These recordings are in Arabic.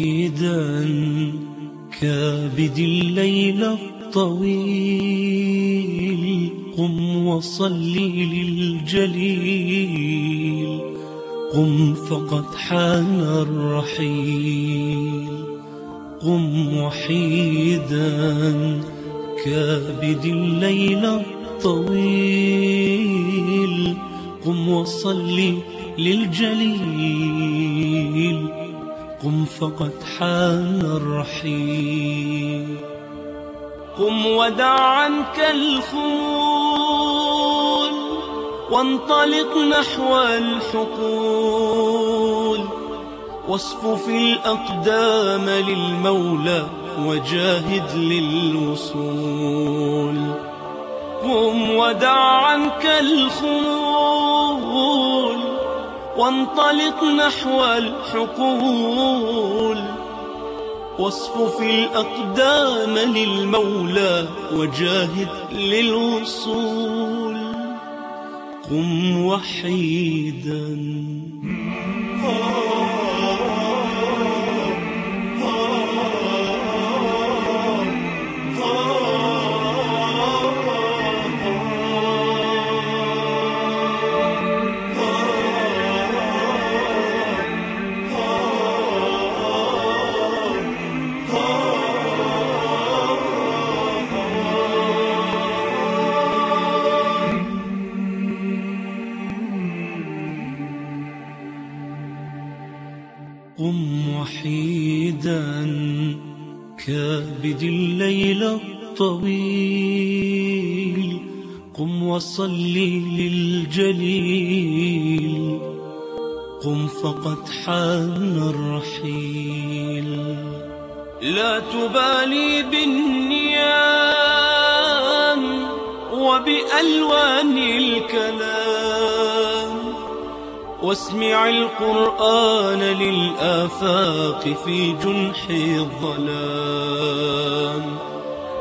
بعيدا كابد الليل الطويل قم وصلي للجليل قم فقد حان الرحيل قم وحيدا كابد الليل الطويل قم وصلي للجليل قم فقد حان الرحيل. قم ودع عنك الخمول وانطلق نحو الحقول. واصفف الأقدام للمولى وجاهد للوصول. قم ودع عنك الخمول وانطلق نحو الحقول. واصفف الأقدام للمولى وجاهد للوصول. قم وحيدا. قم وحيدا كابد الليل الطويل. قم وصل للجليل. قم فقد حان الرحيل. لا تبالي بالنيام وبألوان الكلام. واسمع القرآن للآفاق في جنح الظلام.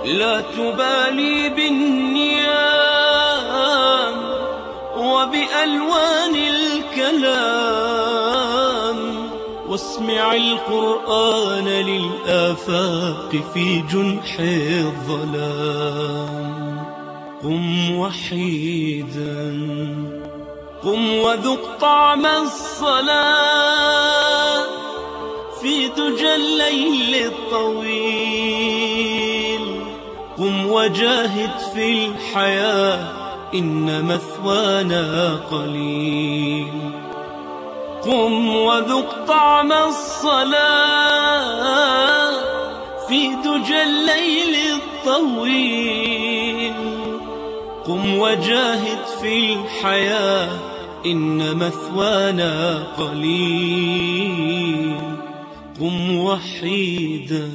لا تبالي بالنيام وبألوان الكلام. واسمع القرآن للآفاق في جنح الظلام. قم وحيداً. قم وذق طعم الصلاة في دجى الليل الطويل. قم وجاهد في الحياة إن مثوانا قليل. قم وذق طعم الصلاة في دجى الليل الطويل. قم وجاهد في الحياة إن مثوانا قليل. قم وحيدا